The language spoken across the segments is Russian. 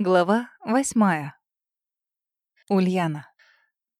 Глава восьмая. Ульяна.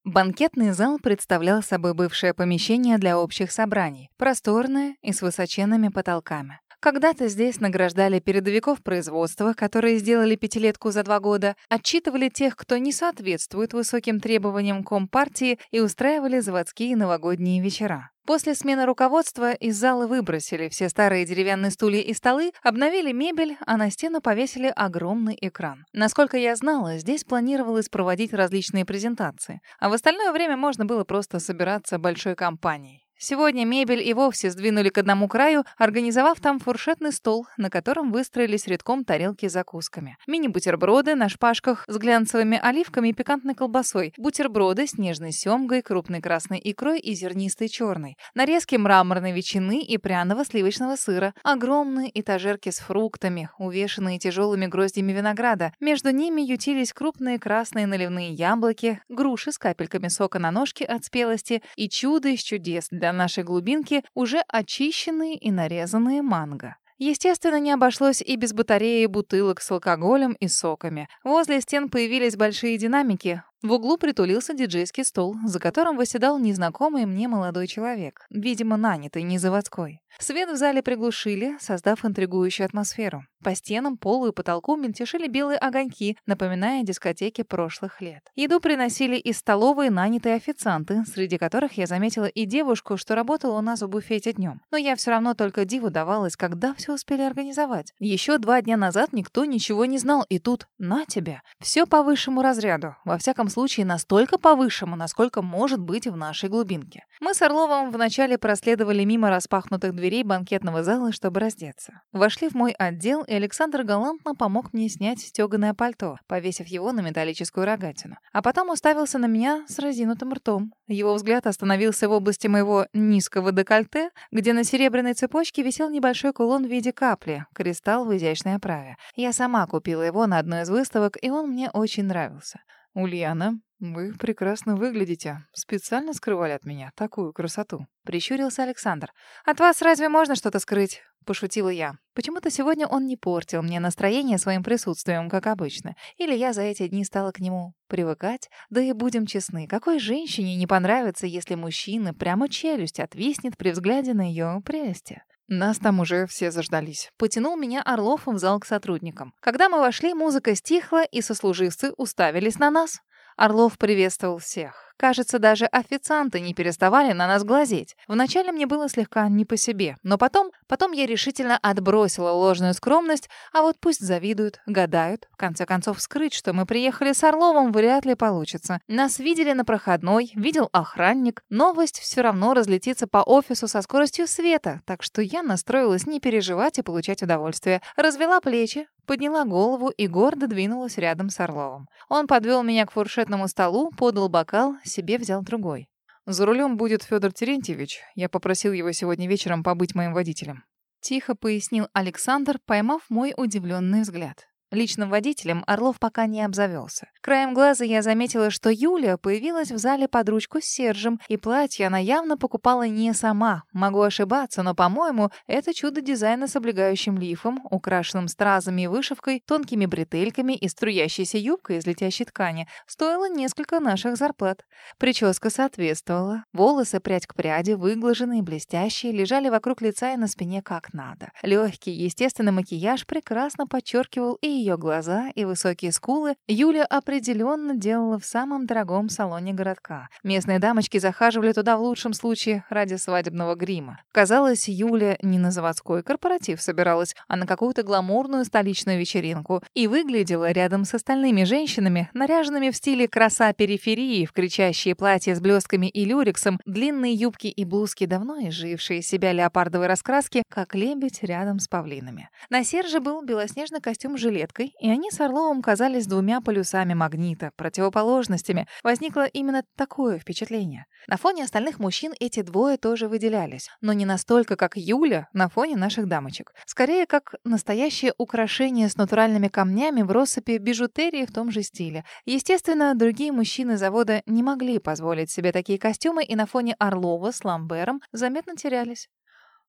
Банкетный зал представлял собой бывшее помещение для общих собраний, просторное и с высоченными потолками. Когда-то здесь награждали передовиков производства, которые сделали пятилетку за два года, отчитывали тех, кто не соответствует высоким требованиям Компартии и устраивали заводские новогодние вечера. После смены руководства из зала выбросили все старые деревянные стулья и столы, обновили мебель, а на стену повесили огромный экран. Насколько я знала, здесь планировалось проводить различные презентации, а в остальное время можно было просто собираться большой компанией. Сегодня мебель и вовсе сдвинули к одному краю, организовав там фуршетный стол, на котором выстроились рядком тарелки с закусками. Мини-бутерброды на шпажках с глянцевыми оливками и пикантной колбасой, бутерброды с нежной семгой, крупной красной икрой и зернистой черной, нарезки мраморной ветчины и пряного сливочного сыра, огромные этажерки с фруктами, увешанные тяжелыми гроздьями винограда. Между ними ютились крупные красные наливные яблоки, груши с капельками сока на ножке от спелости и чудо из чудес для нашей глубинки уже очищенные и нарезанные манго. Естественно, не обошлось и без батареи бутылок с алкоголем и соками. Возле стен появились большие динамики, в углу притулился диджейский стол, за которым восседал незнакомый мне молодой человек, видимо, нанятый, не заводской. Свет в зале приглушили, создав интригующую атмосферу. По стенам, полу и потолку мельтешили белые огоньки, напоминая дискотеки прошлых лет. Еду приносили из столовой нанятые официанты, среди которых я заметила и девушку, что работала у нас в буфете днем. Но я все равно только диву давалась, когда все успели организовать. Еще два дня назад никто ничего не знал, и тут, на тебя, все по высшему разряду. Во всяком случае настолько повышему, насколько может быть в нашей глубинке. Мы с Орловым вначале проследовали мимо распахнутых дверей банкетного зала, чтобы раздеться. Вошли в мой отдел, и Александр галантно помог мне снять стёганое пальто, повесив его на металлическую рогатину. А потом уставился на меня с разинутым ртом. Его взгляд остановился в области моего низкого декольте, где на серебряной цепочке висел небольшой кулон в виде капли, кристалл в изящной оправе. Я сама купила его на одной из выставок, и он мне очень нравился. «Ульяна, вы прекрасно выглядите. Специально скрывали от меня такую красоту», — прищурился Александр. «От вас разве можно что-то скрыть?» — пошутила я. Почему-то сегодня он не портил мне настроение своим присутствием, как обычно. Или я за эти дни стала к нему привыкать. Да и будем честны, какой женщине не понравится, если мужчина прямо челюсть отвиснет при взгляде на ее прелести? Нас там уже все заждались. Потянул меня Орлов в зал к сотрудникам. Когда мы вошли, музыка стихла, и сослуживцы уставились на нас. Орлов приветствовал всех. Кажется, даже официанты не переставали на нас глазеть. Вначале мне было слегка не по себе, но потом, потом я решительно отбросила ложную скромность, а вот пусть завидуют, гадают. В конце концов, скрыть, что мы приехали с Орловым, вряд ли получится. Нас видели на проходной, видел охранник. Новость все равно разлетится по офису со скоростью света, так что я настроилась не переживать и получать удовольствие. Развела плечи, подняла голову и гордо двинулась рядом с Орловым. Он подвел меня к фуршетному столу, подал бокал, себе взял другой. «За рулем будет Федор Терентьевич. Я попросил его сегодня вечером побыть моим водителем». Тихо пояснил Александр, поймав мой удивленный взгляд. Личным водителем Орлов пока не обзавелся. Краем глаза я заметила, что Юля появилась в зале под ручку с Сержем, и платье она явно покупала не сама. Могу ошибаться, но, по-моему, это чудо дизайна с облегающим лифом, украшенным стразами и вышивкой, тонкими бретельками и струящейся юбкой из летящей ткани, стоило несколько наших зарплат. Прическа соответствовала. Волосы прядь к пряди, выглаженные, блестящие, лежали вокруг лица и на спине как надо. Легкий, естественный макияж прекрасно подчеркивал и ее глаза, и высокие скулы Юля определенно делала в самом дорогом салоне городка. Местные дамочки захаживали туда в лучшем случае ради свадебного грима. Казалось, Юля не на заводской корпоратив собиралась, а на какую-то гламурную столичную вечеринку и выглядела рядом с остальными женщинами, наряженными в стиле краса периферии, в кричащие платья с блестками и люрексом, длинные юбки и блузки, давно изжившие себя леопардовой раскраски, как лебедь рядом с павлинами. На Серже был белоснежный костюм-жилет, клеткой, и они с Орловым казались двумя полюсами магнита, противоположностями. Возникло именно такое впечатление. На фоне остальных мужчин эти двое тоже выделялись, но не настолько, как Юля на фоне наших дамочек. Скорее, как настоящее украшение с натуральными камнями в россыпи бижутерии в том же стиле. Естественно, другие мужчины завода не могли позволить себе такие костюмы и на фоне Орлова с Ламбером заметно терялись.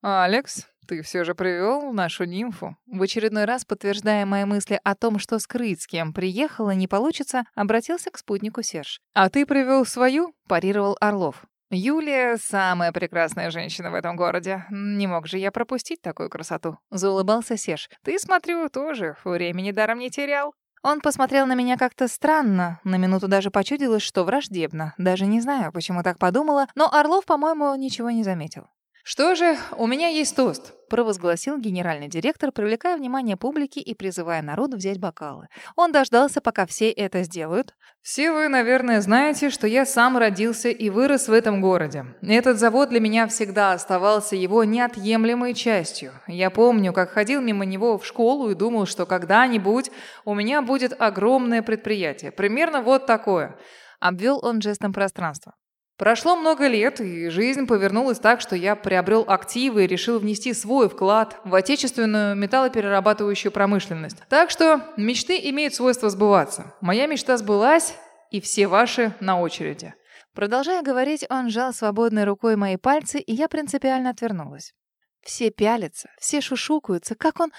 «Алекс, ты все же привел нашу нимфу?» В очередной раз, подтверждая мои мысли о том, что скрыть, с кем приехала, не получится, обратился к спутнику Серж. «А ты привел свою?» – парировал Орлов. «Юлия — самая прекрасная женщина в этом городе. Не мог же я пропустить такую красоту?» — заулыбался Серж. «Ты, смотрю, тоже времени даром не терял». Он посмотрел на меня как-то странно, на минуту даже почудилось, что враждебно. Даже не знаю, почему так подумала, но Орлов, по-моему, ничего не заметил. «Что же, у меня есть тост», — провозгласил генеральный директор, привлекая внимание публики и призывая народ взять бокалы. Он дождался, пока все это сделают. «Все вы, наверное, знаете, что я сам родился и вырос в этом городе. Этот завод для меня всегда оставался его неотъемлемой частью. Я помню, как ходил мимо него в школу и думал, что когда-нибудь у меня будет огромное предприятие. Примерно вот такое». Обвел он жестом пространство. Прошло много лет, и жизнь повернулась так, что я приобрел активы и решил внести свой вклад в отечественную металлоперерабатывающую промышленность. Так что мечты имеют свойство сбываться. Моя мечта сбылась, и все ваши на очереди. Продолжая говорить, он сжал свободной рукой мои пальцы, и я принципиально отвернулась. Все пялятся, все шушукаются, как он...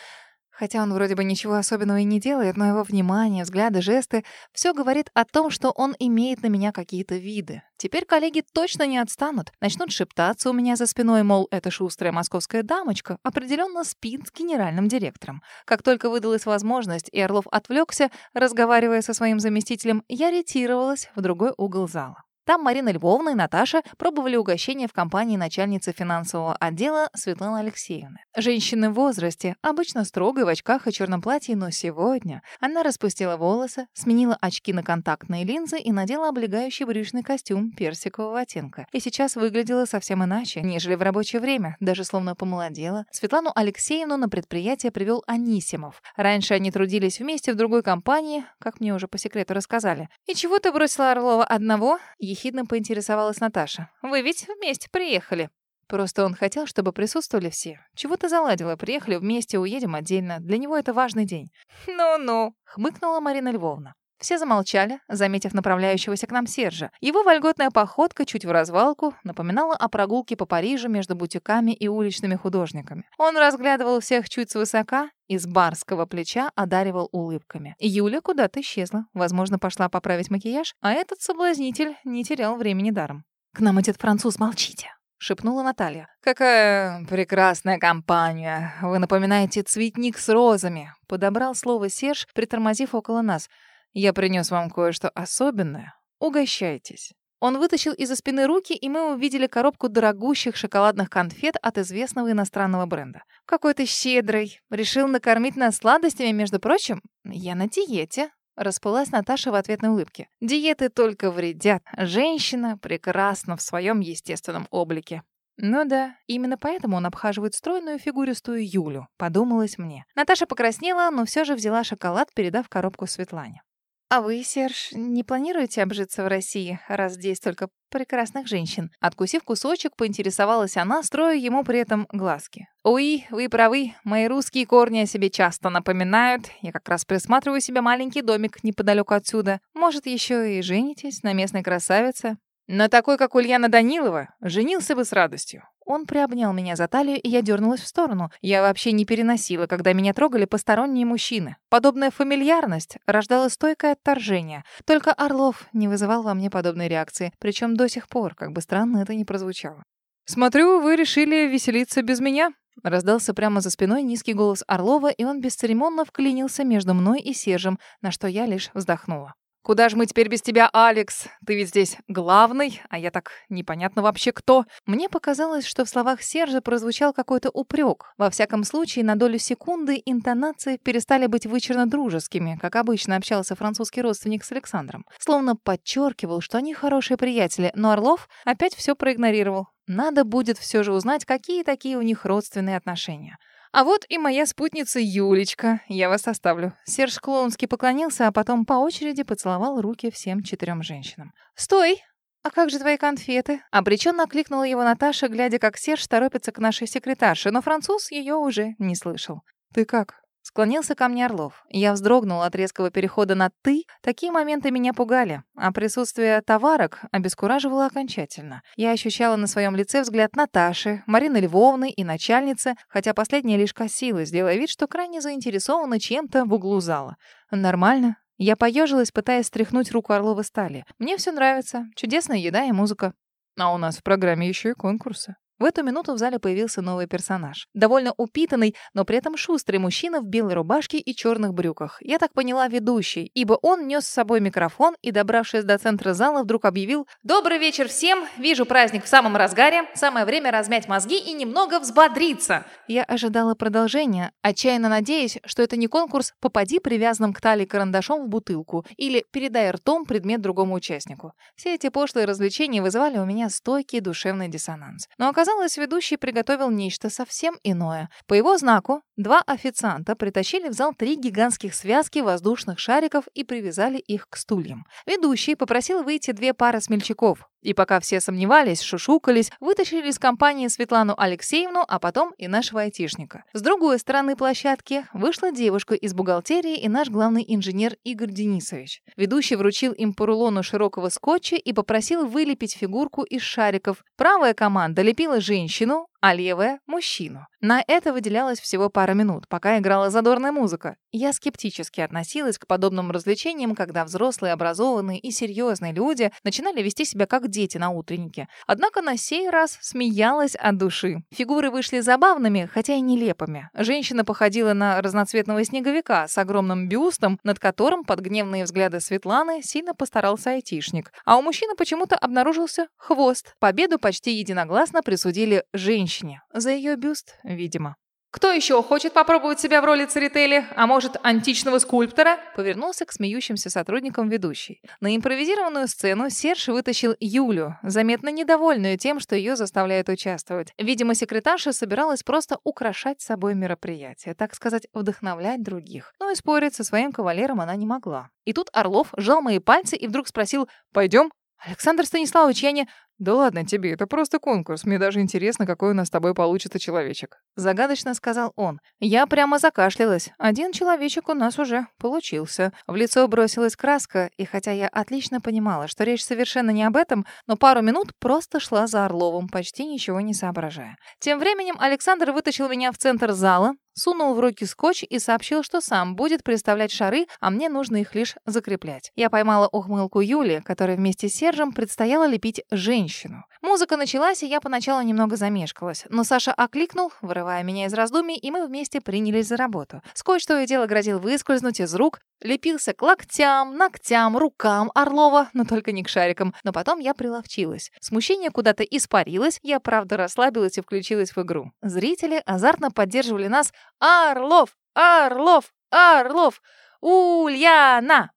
Хотя он вроде бы ничего особенного и не делает, но его внимание, взгляды, жесты — все говорит о том, что он имеет на меня какие-то виды. Теперь коллеги точно не отстанут. Начнут шептаться у меня за спиной, мол, эта шустрая московская дамочка определенно спит с генеральным директором. Как только выдалась возможность, и Орлов отвлекся, разговаривая со своим заместителем, я ретировалась в другой угол зала. Там Марина Львовна и Наташа пробовали угощение в компании начальницы финансового отдела Светланы Алексеевны. Женщины в возрасте, обычно строгой, в очках и черном платье, но сегодня она распустила волосы, сменила очки на контактные линзы и надела облегающий брючный костюм персикового оттенка. И сейчас выглядела совсем иначе, нежели в рабочее время, даже словно помолодела. Светлану Алексеевну на предприятие привел Анисимов. Раньше они трудились вместе в другой компании, как мне уже по секрету рассказали. «И чего ты бросила Орлова одного?» Ехидно поинтересовалась Наташа. «Вы ведь вместе приехали». Просто он хотел, чтобы присутствовали все. Чего ты заладила? Приехали вместе, уедем отдельно. Для него это важный день. «Ну-ну», — хмыкнула Марина Львовна. Все замолчали, заметив направляющегося к нам Сержа. Его вольготная походка чуть в развалку напоминала о прогулке по Парижу между бутиками и уличными художниками. Он разглядывал всех чуть свысока и с барского плеча одаривал улыбками. Юля куда-то исчезла. Возможно, пошла поправить макияж, а этот соблазнитель не терял времени даром. «К нам идет француз, молчите!» — шепнула Наталья. «Какая прекрасная компания! Вы напоминаете цветник с розами!» — подобрал слово Серж, притормозив около нас — я принес вам кое-что особенное. Угощайтесь». Он вытащил из-за спины руки, и мы увидели коробку дорогущих шоколадных конфет от известного иностранного бренда. «Какой ты щедрый! Решил накормить нас сладостями, между прочим? Я на диете». Расплылась Наташа в ответной улыбке. «Диеты только вредят. Женщина прекрасна в своем естественном облике». Ну да, именно поэтому он обхаживает стройную фигуристую Юлю, подумалось мне. Наташа покраснела, но все же взяла шоколад, передав коробку Светлане. «А вы, Серж, не планируете обжиться в России, раз здесь только прекрасных женщин?» Откусив кусочек, поинтересовалась она, строя ему при этом глазки. «Уи, вы правы, мои русские корни о себе часто напоминают. Я как раз присматриваю себе маленький домик неподалеку отсюда. Может, еще и женитесь на местной красавице?» «На такой, как Ульяна Данилова, женился бы с радостью. Он приобнял меня за талию, и я дернулась в сторону. Я вообще не переносила, когда меня трогали посторонние мужчины. Подобная фамильярность рождала стойкое отторжение. Только Орлов не вызывал во мне подобной реакции, причем до сих пор, как бы странно это ни прозвучало. «Смотрю, вы решили веселиться без меня?» Раздался прямо за спиной низкий голос Орлова, и он бесцеремонно вклинился между мной и Сержем, на что я лишь вздохнула. Куда же мы теперь без тебя, Алекс? Ты ведь здесь главный, а я так непонятно вообще кто. Мне показалось, что в словах Сержа прозвучал какой-то упрек. Во всяком случае, на долю секунды интонации перестали быть вычурно дружескими, как обычно общался французский родственник с Александром. Словно подчеркивал, что они хорошие приятели, но Орлов опять все проигнорировал. Надо будет все же узнать, какие такие у них родственные отношения. А вот и моя спутница Юлечка. Я вас оставлю. Серж клоунски поклонился, а потом по очереди поцеловал руки всем четырем женщинам. «Стой! А как же твои конфеты?» Обреченно окликнула его Наташа, глядя, как Серж торопится к нашей секретарше, но француз ее уже не слышал. «Ты как?» — Склонился ко мне Орлов. Я вздрогнула от резкого перехода на «ты». Такие моменты меня пугали, а присутствие товарок обескураживало окончательно. Я ощущала на своем лице взгляд Наташи, Марины Львовны и начальницы, хотя последняя лишь косилась, делая вид, что крайне заинтересована чем-то в углу зала. «Нормально?» Я поежилась, пытаясь стряхнуть руку Орлова стали. «Мне все нравится. Чудесная еда и музыка». А у нас в программе еще и конкурсы. В эту минуту в зале появился новый персонаж. Довольно упитанный, но при этом шустрый мужчина в белой рубашке и черных брюках. Я так поняла, ведущий, ибо он нес с собой микрофон и, добравшись до центра зала, вдруг объявил «Добрый вечер всем! Вижу праздник в самом разгаре. Самое время размять мозги и немного взбодриться!» Я ожидала продолжения, отчаянно надеясь, что это не конкурс «Попади привязанным к талии карандашом в бутылку» или «Передай ртом предмет другому участнику». Все эти пошлые развлечения вызывали у меня стойкий душевный диссонанс. Но оказалось, Оказалось, ведущий приготовил нечто совсем иное. По его знаку два официанта притащили в зал три гигантских связки воздушных шариков и привязали их к стульям. Ведущий попросил выйти две пары смельчаков. И пока все сомневались, шушукались, вытащили из компании Светлану Алексеевну, а потом и нашего айтишника. С другой стороны площадки вышла девушка из бухгалтерии и наш главный инженер Игорь Денисович. Ведущий вручил им по рулону широкого скотча и попросил вылепить фигурку из шариков. Правая команда лепила женщину, а левая — мужчину. На это выделялось всего пара минут, пока играла задорная музыка. Я скептически относилась к подобным развлечениям, когда взрослые, образованные и серьезные люди начинали вести себя как дети на утреннике. Однако на сей раз смеялась от души. Фигуры вышли забавными, хотя и нелепыми. Женщина походила на разноцветного снеговика с огромным бюстом, над которым под гневные взгляды Светланы сильно постарался айтишник. А у мужчины почему-то обнаружился хвост. Победу почти единогласно присудили женщине женщине. За ее бюст, видимо. «Кто еще хочет попробовать себя в роли Церетели, а может, античного скульптора?» Повернулся к смеющимся сотрудникам ведущий. На импровизированную сцену Серж вытащил Юлю, заметно недовольную тем, что ее заставляют участвовать. Видимо, секретарша собиралась просто украшать собой мероприятие, так сказать, вдохновлять других. Но и спорить со своим кавалером она не могла. И тут Орлов сжал мои пальцы и вдруг спросил «Пойдем?» «Александр Станиславович, я не...» «Да ладно тебе, это просто конкурс. Мне даже интересно, какой у нас с тобой получится человечек». Загадочно сказал он. Я прямо закашлялась. Один человечек у нас уже получился. В лицо бросилась краска, и хотя я отлично понимала, что речь совершенно не об этом, но пару минут просто шла за Орловым, почти ничего не соображая. Тем временем Александр вытащил меня в центр зала, сунул в руки скотч и сообщил, что сам будет представлять шары, а мне нужно их лишь закреплять. Я поймала ухмылку Юли, которая вместе с Сержем предстояло лепить женщину. Музыка началась, и я поначалу немного замешкалась, но Саша окликнул, вырывая меня из раздумий, и мы вместе принялись за работу. Скотч то и дело грозил выскользнуть из рук, лепился к локтям, ногтям, рукам Орлова, но только не к шарикам. Но потом я приловчилась. Смущение куда-то испарилось, я, правда, расслабилась и включилась в игру. Зрители азартно поддерживали нас «Орлов! Орлов! Орлов! Ульяна!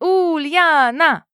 Ульяна!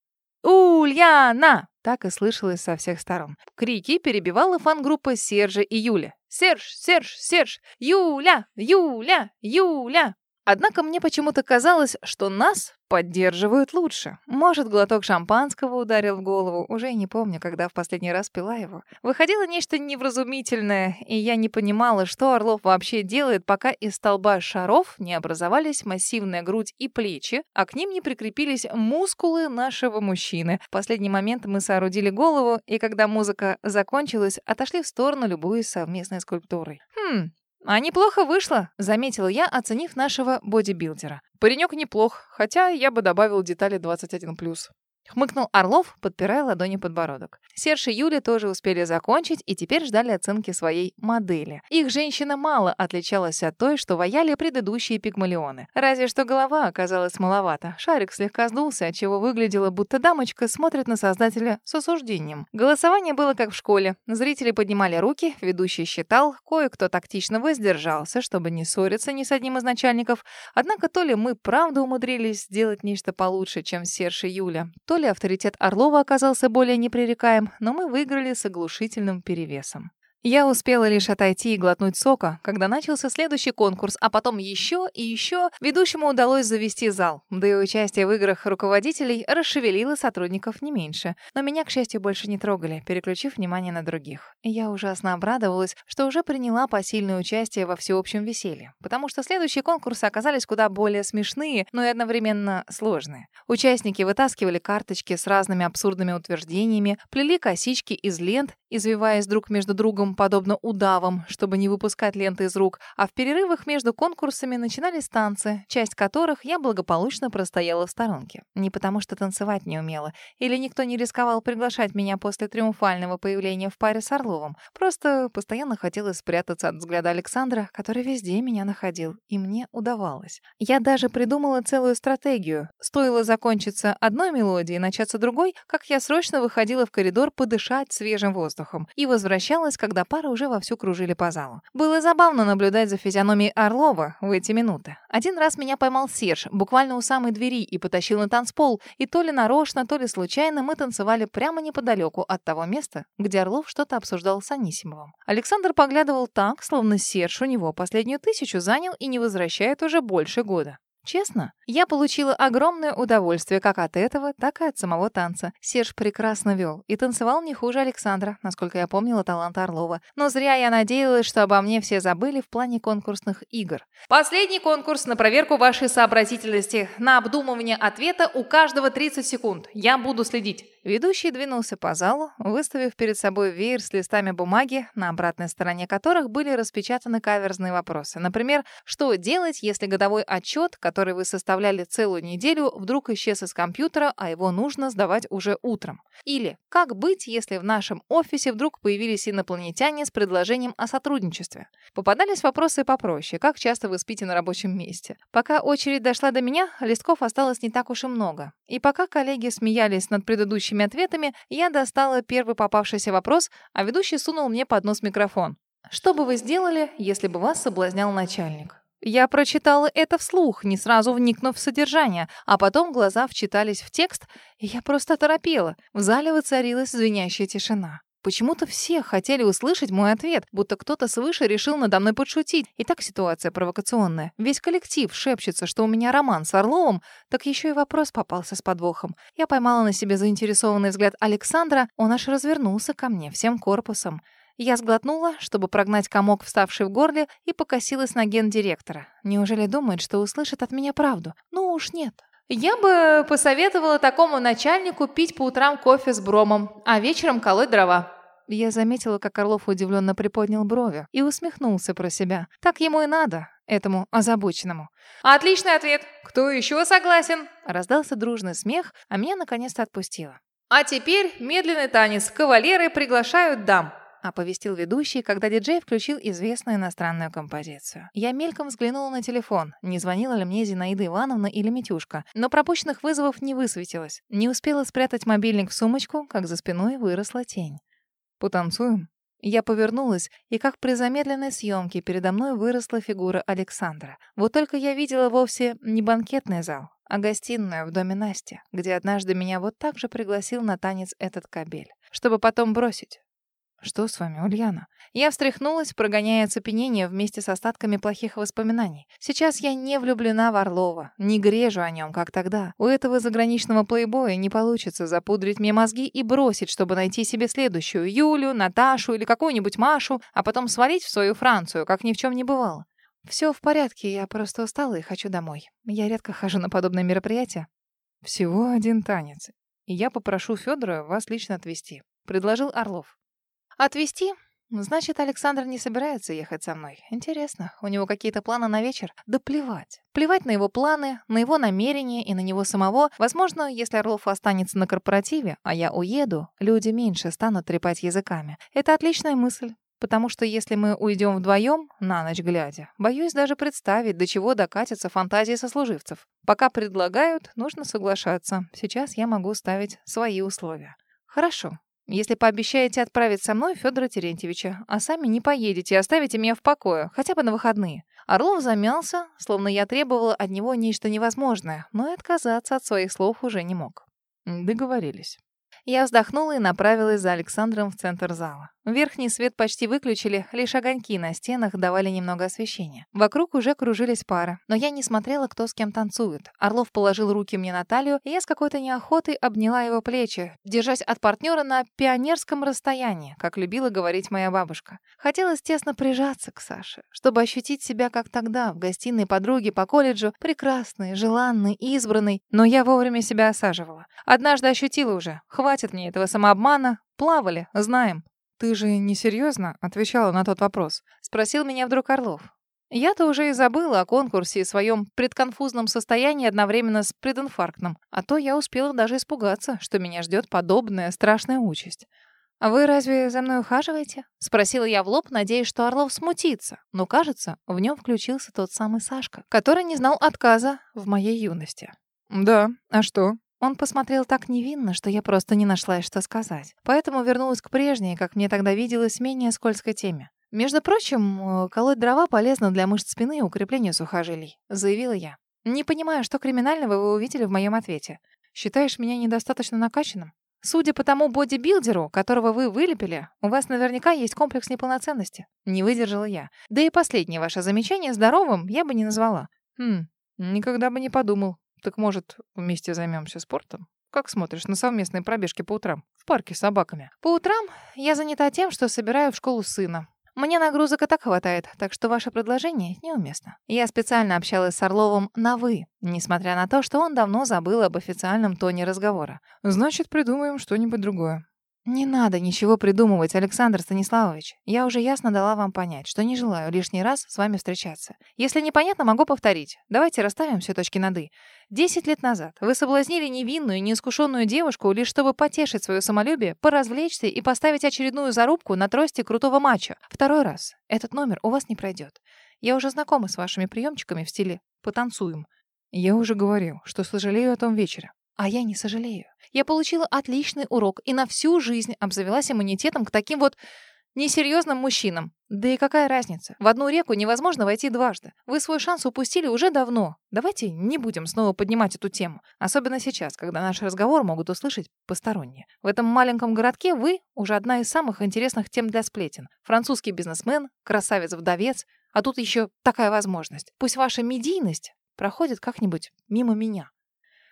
Ульяна!» Так и слышалось со всех сторон. Крики перебивала фан-группа Сержа и Юля. «Серж! Серж! Серж! Юля! Юля! Юля!» Однако мне почему-то казалось, что нас поддерживают лучше. Может, глоток шампанского ударил в голову, уже не помню, когда в последний раз пила его. Выходило нечто невразумительное, и я не понимала, что Орлов вообще делает, пока из столба шаров не образовались массивная грудь и плечи, а к ним не прикрепились мускулы нашего мужчины. В последний момент мы соорудили голову, и когда музыка закончилась, отошли в сторону, любуясь совместной скульптурой. Хм, «А неплохо вышло», — заметила я, оценив нашего бодибилдера. «Паренек неплох, хотя я бы добавил детали 21+. Хмыкнул Орлов, подпирая ладони подбородок. Серж и Юля тоже успели закончить и теперь ждали оценки своей модели. Их женщина мало отличалась от той, что ваяли предыдущие пигмалионы. Разве что голова оказалась маловата. Шарик слегка сдулся, отчего выглядело, будто дамочка смотрит на создателя с осуждением. Голосование было как в школе. Зрители поднимали руки, ведущий считал, кое-кто тактично воздержался, чтобы не ссориться ни с одним из начальников. Однако то ли мы правда умудрились сделать нечто получше, чем Серж и Юля, то ли авторитет Орлова оказался более непререкаем, но мы выиграли с оглушительным перевесом. Я успела лишь отойти и глотнуть сока, когда начался следующий конкурс, а потом еще и еще ведущему удалось завести зал. Да и участие в играх руководителей расшевелило сотрудников не меньше. Но меня, к счастью, больше не трогали, переключив внимание на других. Я ужасно обрадовалась, что уже приняла посильное участие во всеобщем веселье, потому что следующие конкурсы оказались куда более смешные, но и одновременно сложные. Участники вытаскивали карточки с разными абсурдными утверждениями, плели косички из лент, извиваясь друг между другом подобно удавам, чтобы не выпускать ленты из рук, а в перерывах между конкурсами начинались танцы, часть которых я благополучно простояла в сторонке. Не потому что танцевать не умела, или никто не рисковал приглашать меня после триумфального появления в паре с Орловым. Просто постоянно хотелось спрятаться от взгляда Александра, который везде меня находил, и мне удавалось. Я даже придумала целую стратегию. Стоило закончиться одной мелодией и начаться другой, как я срочно выходила в коридор подышать свежим воздухом и возвращалась, когда пары уже вовсю кружили по залу. Было забавно наблюдать за физиономией Орлова в эти минуты. Один раз меня поймал Серж, буквально у самой двери, и потащил на танцпол, и то ли нарочно, то ли случайно мы танцевали прямо неподалеку от того места, где Орлов что-то обсуждал с Анисимовым. Александр поглядывал так, словно Серж у него последнюю тысячу занял и не возвращает уже больше года. Честно, я получила огромное удовольствие как от этого, так и от самого танца. Серж прекрасно вел и танцевал не хуже Александра, насколько я помнила талант Орлова. Но зря я надеялась, что обо мне все забыли в плане конкурсных игр. Последний конкурс на проверку вашей сообразительности. На обдумывание ответа у каждого 30 секунд. Я буду следить. Ведущий двинулся по залу, выставив перед собой веер с листами бумаги, на обратной стороне которых были распечатаны каверзные вопросы. Например, что делать, если годовой отчет, который вы составляли целую неделю, вдруг исчез из компьютера, а его нужно сдавать уже утром? Или как быть, если в нашем офисе вдруг появились инопланетяне с предложением о сотрудничестве? Попадались вопросы попроще. Как часто вы спите на рабочем месте? Пока очередь дошла до меня, листков осталось не так уж и много. И пока коллеги смеялись над предыдущим предыдущими ответами, я достала первый попавшийся вопрос, а ведущий сунул мне под нос микрофон. «Что бы вы сделали, если бы вас соблазнял начальник?» Я прочитала это вслух, не сразу вникнув в содержание, а потом глаза вчитались в текст, и я просто торопела. В зале воцарилась звенящая тишина. Почему-то все хотели услышать мой ответ, будто кто-то свыше решил надо мной подшутить. И так ситуация провокационная. Весь коллектив шепчется, что у меня роман с Орловым, так еще и вопрос попался с подвохом. Я поймала на себе заинтересованный взгляд Александра, он аж развернулся ко мне всем корпусом. Я сглотнула, чтобы прогнать комок, вставший в горле, и покосилась на гендиректора. Неужели думает, что услышит от меня правду? Ну уж нет. Я бы посоветовала такому начальнику пить по утрам кофе с бромом, а вечером колоть дрова. Я заметила, как Орлов удивленно приподнял брови и усмехнулся про себя. Так ему и надо, этому озабоченному. «Отличный ответ! Кто еще согласен?» Раздался дружный смех, а меня наконец-то отпустило. «А теперь медленный танец. Кавалеры приглашают дам». — оповестил ведущий, когда диджей включил известную иностранную композицию. Я мельком взглянула на телефон, не звонила ли мне Зинаида Ивановна или Митюшка, но пропущенных вызовов не высветилось. Не успела спрятать мобильник в сумочку, как за спиной выросла тень. «Потанцуем?» Я повернулась, и как при замедленной съемке передо мной выросла фигура Александра. Вот только я видела вовсе не банкетный зал, а гостиную в доме Насти, где однажды меня вот так же пригласил на танец этот кабель, чтобы потом бросить, «Что с вами, Ульяна?» Я встряхнулась, прогоняя оцепенение вместе с остатками плохих воспоминаний. Сейчас я не влюблена в Орлова, не грежу о нем, как тогда. У этого заграничного плейбоя не получится запудрить мне мозги и бросить, чтобы найти себе следующую Юлю, Наташу или какую-нибудь Машу, а потом свалить в свою Францию, как ни в чем не бывало. Все в порядке, я просто устала и хочу домой. Я редко хожу на подобные мероприятия. Всего один танец. И я попрошу Федора вас лично отвезти, предложил Орлов. Отвезти? Значит, Александр не собирается ехать со мной. Интересно, у него какие-то планы на вечер? Да плевать. Плевать на его планы, на его намерения и на него самого. Возможно, если Орлов останется на корпоративе, а я уеду, люди меньше станут трепать языками. Это отличная мысль. Потому что если мы уйдем вдвоем, на ночь глядя, боюсь даже представить, до чего докатятся фантазии сослуживцев. Пока предлагают, нужно соглашаться. Сейчас я могу ставить свои условия. Хорошо, если пообещаете отправить со мной Федора Терентьевича, а сами не поедете и оставите меня в покое, хотя бы на выходные». Орлов замялся, словно я требовала от него нечто невозможное, но и отказаться от своих слов уже не мог. Договорились. Я вздохнула и направилась за Александром в центр зала. Верхний свет почти выключили, лишь огоньки на стенах давали немного освещения. Вокруг уже кружились пары, но я не смотрела, кто с кем танцует. Орлов положил руки мне на талию, и я с какой-то неохотой обняла его плечи, держась от партнера на пионерском расстоянии, как любила говорить моя бабушка. Хотелось тесно прижаться к Саше, чтобы ощутить себя как тогда, в гостиной подруги по колледжу, прекрасной, желанной, избранной, но я вовремя себя осаживала. Однажды ощутила уже, хватит мне этого самообмана, плавали, знаем. «Ты же не серьезно?» — отвечала на тот вопрос. Спросил меня вдруг Орлов. Я-то уже и забыла о конкурсе и своем предконфузном состоянии одновременно с прединфарктным, а то я успела даже испугаться, что меня ждет подобная страшная участь. «А вы разве за мной ухаживаете?» — спросила я в лоб, надеясь, что Орлов смутится. Но, кажется, в нем включился тот самый Сашка, который не знал отказа в моей юности. «Да, а что?» Он посмотрел так невинно, что я просто не нашла, что сказать. Поэтому вернулась к прежней, как мне тогда виделось, менее скользкой теме. «Между прочим, э, колоть дрова полезно для мышц спины и укрепления сухожилий», — заявила я. «Не понимаю, что криминального вы увидели в моем ответе. Считаешь меня недостаточно накачанным? Судя по тому бодибилдеру, которого вы вылепили, у вас наверняка есть комплекс неполноценности». Не выдержала я. Да и последнее ваше замечание здоровым я бы не назвала. «Хм, никогда бы не подумал», так может, вместе займемся спортом? Как смотришь на совместные пробежки по утрам в парке с собаками? По утрам я занята тем, что собираю в школу сына. Мне нагрузок и так хватает, так что ваше предложение неуместно. Я специально общалась с Орловым на «вы», несмотря на то, что он давно забыл об официальном тоне разговора. Значит, придумаем что-нибудь другое. «Не надо ничего придумывать, Александр Станиславович. Я уже ясно дала вам понять, что не желаю лишний раз с вами встречаться. Если непонятно, могу повторить. Давайте расставим все точки над «и». Десять лет назад вы соблазнили невинную, неискушенную девушку, лишь чтобы потешить свое самолюбие, поразвлечься и поставить очередную зарубку на трости крутого матча. Второй раз. Этот номер у вас не пройдет. Я уже знакома с вашими приемчиками в стиле «потанцуем». Я уже говорил, что сожалею о том вечере. А я не сожалею. Я получила отличный урок и на всю жизнь обзавелась иммунитетом к таким вот несерьезным мужчинам. Да и какая разница? В одну реку невозможно войти дважды. Вы свой шанс упустили уже давно. Давайте не будем снова поднимать эту тему. Особенно сейчас, когда наш разговор могут услышать посторонние. В этом маленьком городке вы уже одна из самых интересных тем для сплетен. Французский бизнесмен, красавец-вдовец. А тут еще такая возможность. Пусть ваша медийность проходит как-нибудь мимо меня.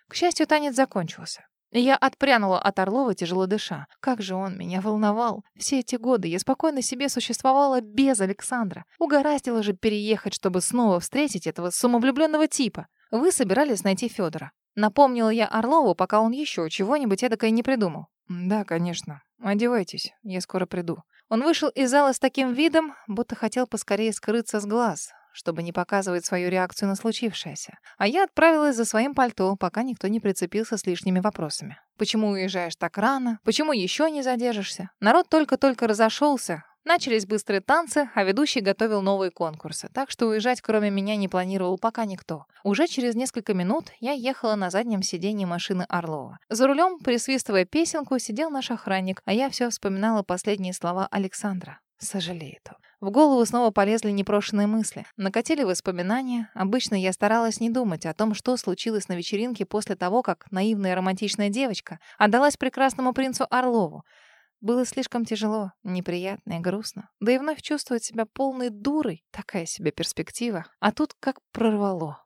К счастью, танец закончился. Я отпрянула от Орлова, тяжело дыша. Как же он меня волновал. Все эти годы я спокойно себе существовала без Александра. Угораздило же переехать, чтобы снова встретить этого самовлюбленного типа. Вы собирались найти Федора. Напомнила я Орлову, пока он еще чего-нибудь эдакое не придумал. «Да, конечно. Одевайтесь, я скоро приду». Он вышел из зала с таким видом, будто хотел поскорее скрыться с глаз чтобы не показывать свою реакцию на случившееся. А я отправилась за своим пальто, пока никто не прицепился с лишними вопросами. Почему уезжаешь так рано? Почему еще не задержишься? Народ только-только разошелся. Начались быстрые танцы, а ведущий готовил новые конкурсы, так что уезжать кроме меня не планировал пока никто. Уже через несколько минут я ехала на заднем сиденье машины Орлова. За рулем, присвистывая песенку, сидел наш охранник, а я все вспоминала последние слова Александра. Сожалеет он. В голову снова полезли непрошенные мысли. Накатили воспоминания. Обычно я старалась не думать о том, что случилось на вечеринке после того, как наивная романтичная девочка отдалась прекрасному принцу Орлову. Было слишком тяжело, неприятно и грустно. Да и вновь чувствовать себя полной дурой — такая себе перспектива. А тут как прорвало.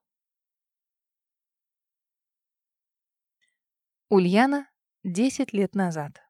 Ульяна, 10 лет назад.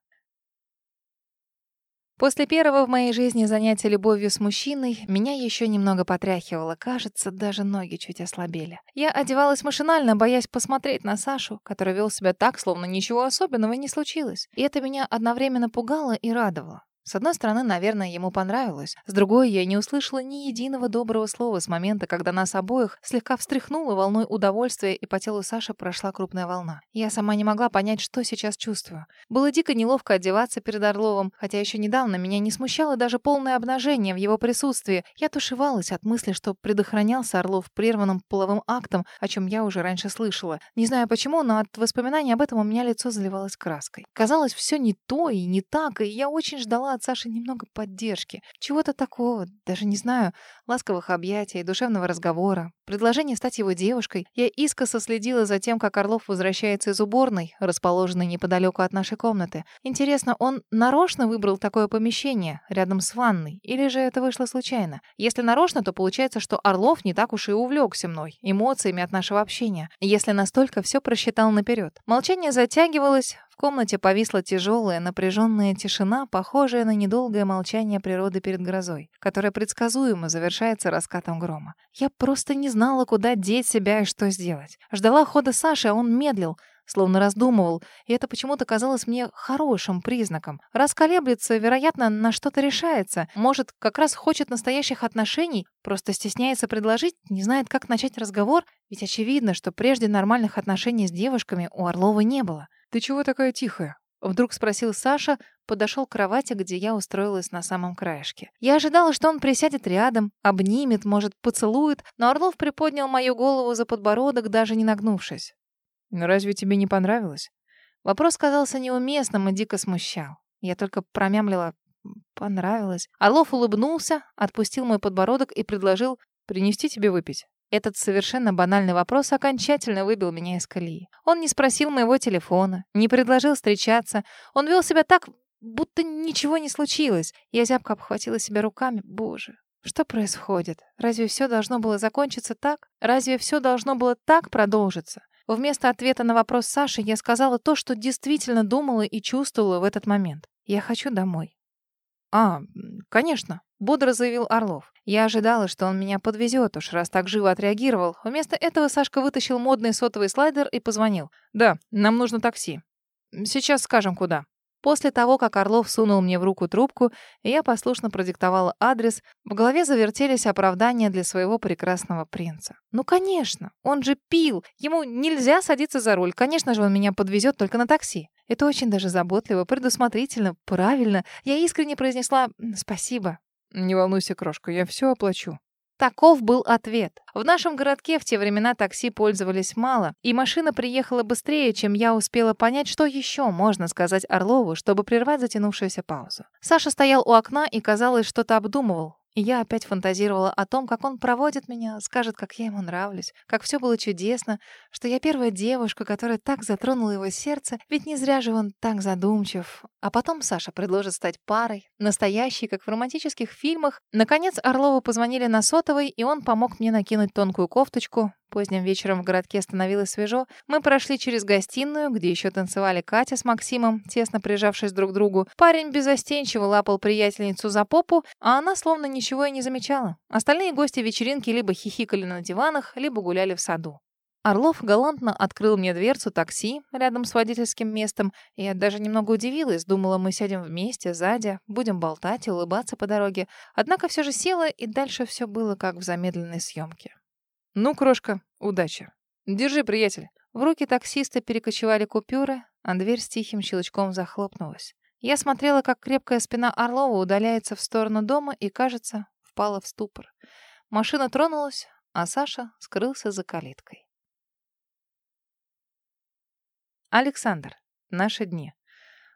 После первого в моей жизни занятия любовью с мужчиной меня еще немного потряхивало. Кажется, даже ноги чуть ослабели. Я одевалась машинально, боясь посмотреть на Сашу, который вел себя так, словно ничего особенного не случилось. И это меня одновременно пугало и радовало. С одной стороны, наверное, ему понравилось. С другой, я не услышала ни единого доброго слова с момента, когда нас обоих слегка встряхнуло волной удовольствия, и по телу Саши прошла крупная волна. Я сама не могла понять, что сейчас чувствую. Было дико неловко одеваться перед Орловым, хотя еще недавно меня не смущало даже полное обнажение в его присутствии. Я тушевалась от мысли, что предохранялся Орлов прерванным половым актом, о чем я уже раньше слышала. Не знаю почему, но от воспоминаний об этом у меня лицо заливалось краской. Казалось, все не то и не так, и я очень ждала от Саши немного поддержки. Чего-то такого, даже не знаю, ласковых объятий, душевного разговора, Предложение стать его девушкой. Я искоса следила за тем, как Орлов возвращается из уборной, расположенной неподалеку от нашей комнаты. Интересно, он нарочно выбрал такое помещение, рядом с ванной, или же это вышло случайно? Если нарочно, то получается, что Орлов не так уж и увлекся мной, эмоциями от нашего общения, если настолько все просчитал наперед. Молчание затягивалось, в комнате повисла тяжелая, напряженная тишина, похожая на недолгое молчание природы перед грозой, которая предсказуемо завершается раскатом грома. Я просто не знала, куда деть себя и что сделать. Ждала хода Саши, а он медлил, словно раздумывал, и это почему-то казалось мне хорошим признаком. Раз вероятно, на что-то решается. Может, как раз хочет настоящих отношений, просто стесняется предложить, не знает, как начать разговор, ведь очевидно, что прежде нормальных отношений с девушками у Орлова не было. «Ты чего такая тихая?» Вдруг спросил Саша, подошел к кровати, где я устроилась на самом краешке. Я ожидала, что он присядет рядом, обнимет, может, поцелует, но Орлов приподнял мою голову за подбородок, даже не нагнувшись. «Но разве тебе не понравилось?» Вопрос казался неуместным и дико смущал. Я только промямлила «понравилось». Орлов улыбнулся, отпустил мой подбородок и предложил «принести тебе выпить». Этот совершенно банальный вопрос окончательно выбил меня из колеи. Он не спросил моего телефона, не предложил встречаться. Он вел себя так, будто ничего не случилось. Я зябко обхватила себя руками. Боже, что происходит? Разве все должно было закончиться так? Разве все должно было так продолжиться? Вместо ответа на вопрос Саши я сказала то, что действительно думала и чувствовала в этот момент. Я хочу домой. «А, конечно», — бодро заявил Орлов. Я ожидала, что он меня подвезет, уж раз так живо отреагировал. Вместо этого Сашка вытащил модный сотовый слайдер и позвонил. «Да, нам нужно такси. Сейчас скажем, куда». После того, как Орлов сунул мне в руку трубку, я послушно продиктовала адрес, в голове завертелись оправдания для своего прекрасного принца. Ну, конечно, он же пил, ему нельзя садиться за руль, конечно же, он меня подвезет только на такси. Это очень даже заботливо, предусмотрительно, правильно. Я искренне произнесла «спасибо». «Не волнуйся, крошка, я все оплачу». Таков был ответ. В нашем городке в те времена такси пользовались мало, и машина приехала быстрее, чем я успела понять, что еще можно сказать Орлову, чтобы прервать затянувшуюся паузу. Саша стоял у окна и, казалось, что-то обдумывал. И я опять фантазировала о том, как он проводит меня, скажет, как я ему нравлюсь, как все было чудесно, что я первая девушка, которая так затронула его сердце, ведь не зря же он так задумчив. А потом Саша предложит стать парой, настоящей, как в романтических фильмах. Наконец Орлову позвонили на сотовый, и он помог мне накинуть тонкую кофточку, Поздним вечером в городке становилось свежо. Мы прошли через гостиную, где еще танцевали Катя с Максимом, тесно прижавшись друг к другу. Парень безостенчиво лапал приятельницу за попу, а она словно ничего и не замечала. Остальные гости вечеринки либо хихикали на диванах, либо гуляли в саду. Орлов галантно открыл мне дверцу такси рядом с водительским местом. и Я даже немного удивилась, думала, мы сядем вместе, сзади, будем болтать и улыбаться по дороге. Однако все же села, и дальше все было как в замедленной съемке. «Ну, крошка, удачи. Держи, приятель». В руки таксиста перекочевали купюры, а дверь с тихим щелчком захлопнулась. Я смотрела, как крепкая спина Орлова удаляется в сторону дома и, кажется, впала в ступор. Машина тронулась, а Саша скрылся за калиткой. Александр. Наши дни.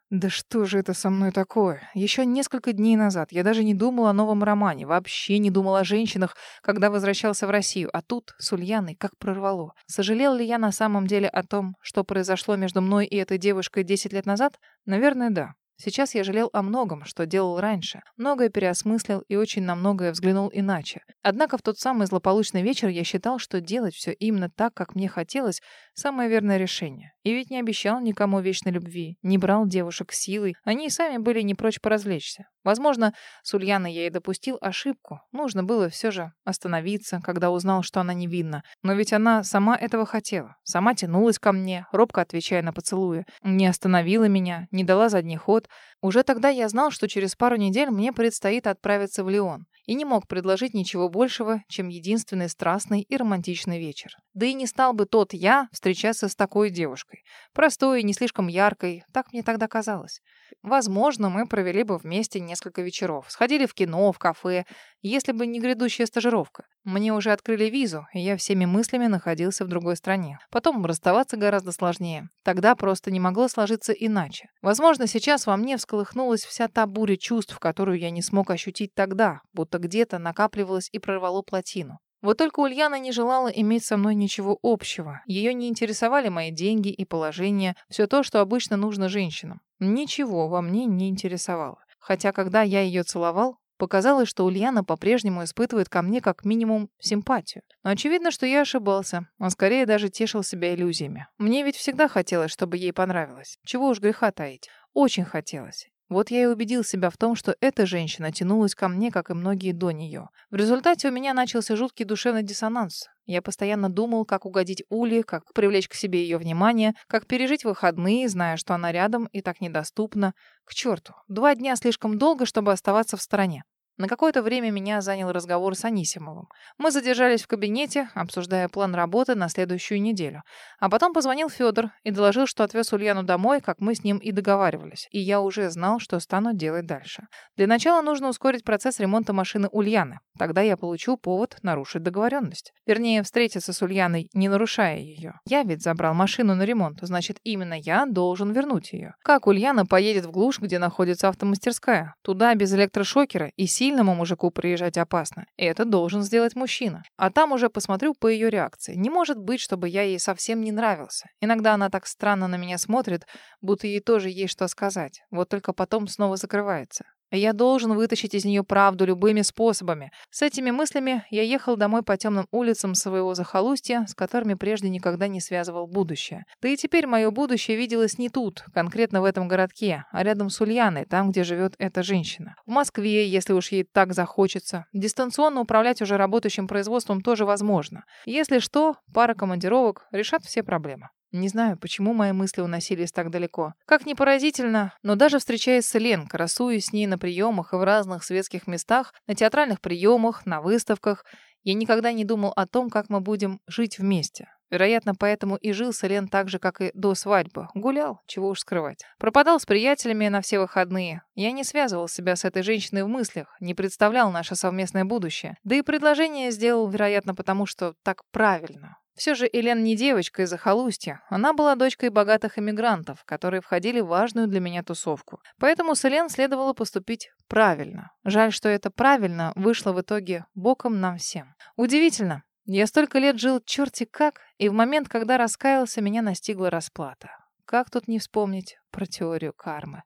Да что же это со мной такое? Еще несколько дней назад я даже не думал о новом романе, вообще не думал о женщинах, когда возвращался в Россию, а тут с Ульяной как прорвало. Сожалел ли я на самом деле о том, что произошло между мной и этой девушкой 10 лет назад? Наверное, да. Сейчас я жалел о многом, что делал раньше. Многое переосмыслил и очень на многое взглянул иначе. Однако в тот самый злополучный вечер я считал, что делать все именно так, как мне хотелось, самое верное решение. И ведь не обещал никому вечной любви, не брал девушек силой. Они и сами были не прочь поразвлечься. Возможно, с Ульяной я и допустил ошибку. Нужно было все же остановиться, когда узнал, что она невинна. Но ведь она сама этого хотела. Сама тянулась ко мне, робко отвечая на поцелуи. Не остановила меня, не дала задний ход. Уже тогда я знал, что через пару недель мне предстоит отправиться в Лион и не мог предложить ничего большего, чем единственный страстный и романтичный вечер. Да и не стал бы тот я встречаться с такой девушкой. Простой не слишком яркой, так мне тогда казалось. Возможно, мы провели бы вместе несколько вечеров, сходили в кино, в кафе, если бы не грядущая стажировка. Мне уже открыли визу, и я всеми мыслями находился в другой стране. Потом расставаться гораздо сложнее. Тогда просто не могло сложиться иначе. Возможно, сейчас во мне всколыхнулась вся та буря чувств, которую я не смог ощутить тогда, будто где-то накапливалась и прорвало плотину. Вот только Ульяна не желала иметь со мной ничего общего. Ее не интересовали мои деньги и положение, все то, что обычно нужно женщинам. Ничего во мне не интересовало. Хотя, когда я ее целовал, Показалось, что Ульяна по-прежнему испытывает ко мне как минимум симпатию. Но очевидно, что я ошибался. Он скорее даже тешил себя иллюзиями. Мне ведь всегда хотелось, чтобы ей понравилось. Чего уж греха таить. Очень хотелось. Вот я и убедил себя в том, что эта женщина тянулась ко мне, как и многие до нее. В результате у меня начался жуткий душевный диссонанс. Я постоянно думал, как угодить Уле, как привлечь к себе ее внимание, как пережить выходные, зная, что она рядом и так недоступна. К черту, два дня слишком долго, чтобы оставаться в стороне. На какое-то время меня занял разговор с Анисимовым. Мы задержались в кабинете, обсуждая план работы на следующую неделю. А потом позвонил Федор и доложил, что отвез Ульяну домой, как мы с ним и договаривались. И я уже знал, что стану делать дальше. Для начала нужно ускорить процесс ремонта машины Ульяны. Тогда я получу повод нарушить договоренность. Вернее, встретиться с Ульяной, не нарушая ее. Я ведь забрал машину на ремонт, значит, именно я должен вернуть ее. Как Ульяна поедет в глушь, где находится автомастерская? Туда без электрошокера и сильно сильному мужику приезжать опасно. И это должен сделать мужчина. А там уже посмотрю по ее реакции. Не может быть, чтобы я ей совсем не нравился. Иногда она так странно на меня смотрит, будто ей тоже есть что сказать. Вот только потом снова закрывается. Я должен вытащить из нее правду любыми способами. С этими мыслями я ехал домой по темным улицам своего захолустья, с которыми прежде никогда не связывал будущее. Да и теперь мое будущее виделось не тут, конкретно в этом городке, а рядом с Ульяной, там, где живет эта женщина. В Москве, если уж ей так захочется. Дистанционно управлять уже работающим производством тоже возможно. Если что, пара командировок решат все проблемы. Не знаю, почему мои мысли уносились так далеко. Как ни поразительно, но даже встречаясь с Элен, красуясь с ней на приемах и в разных светских местах, на театральных приемах, на выставках, я никогда не думал о том, как мы будем жить вместе. Вероятно, поэтому и жил Селен так же, как и до свадьбы. Гулял, чего уж скрывать. Пропадал с приятелями на все выходные. Я не связывал себя с этой женщиной в мыслях, не представлял наше совместное будущее. Да и предложение сделал, вероятно, потому что так правильно. Все же Элен не девочка из захолустья. Она была дочкой богатых иммигрантов, которые входили в важную для меня тусовку. Поэтому с Элен следовало поступить правильно. Жаль, что это правильно вышло в итоге боком нам всем. Удивительно. Я столько лет жил черти как, и в момент, когда раскаялся, меня настигла расплата. Как тут не вспомнить про теорию кармы?